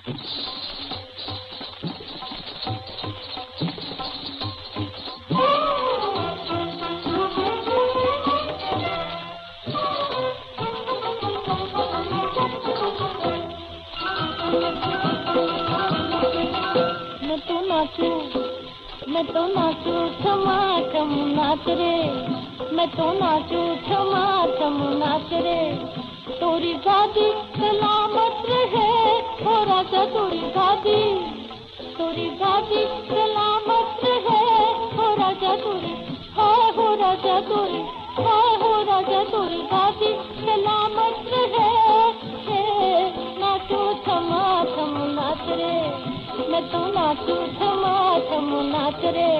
मैं तो नाचू क्षमा छम नाच रे। मैं तो नाचू, क्षमा छम नाच रे। तोरी गादी सलामत रहे। हो राजा तोरी गादी तोरी गादी सलामत रहे हो राजा तोरी हाय हो राजा तोरी हाय हो राजा तोरी गादी सलामत रहे नाचो क्षमा छम नाच रे मैं तो नाचू क्षमा छम नाच रे।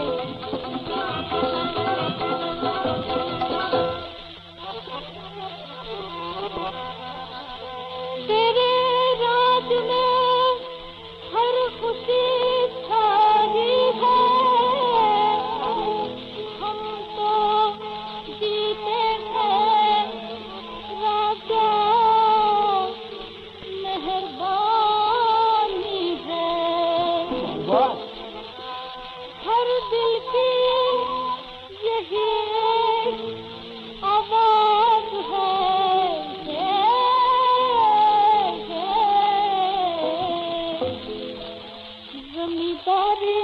जमींदारी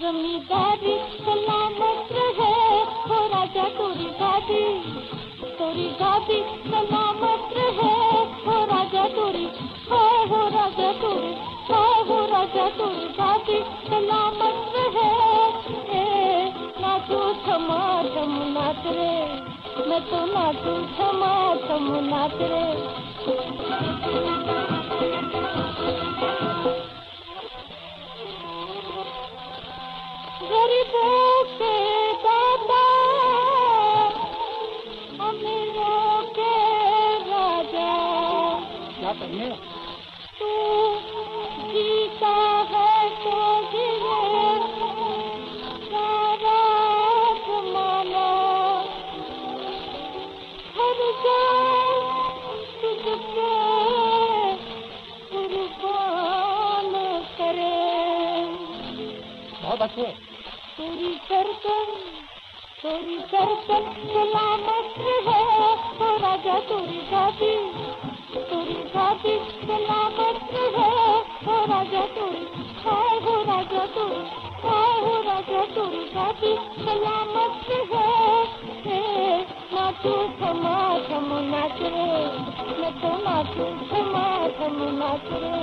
जमींदारी सलामत रहे। हो राजा तोरी गादी तोरी गादी सलामत रहे। हो राजा तोरी हाय हो राजा तोरी हाय हो राजा तोरी गादी सलामत रहे। ए, नाचो क्षमा छम नाच रे। मैं तो नाचू क्षमा छम नाच रे गरीबों के दादा अमीरों के राजा। तू बहुत अच्छे पूरी करकर चोरी करकर सलामत है। हो राजा चोरी गादी चोरी गादी सलामत है। हो राजा चोरी हाय हो राजा चोरी हाय हो राजा चोरी गादी सलामत नाचो क्षमा छम नाच रे मैं तो नाचू क्षमा छम नाच रे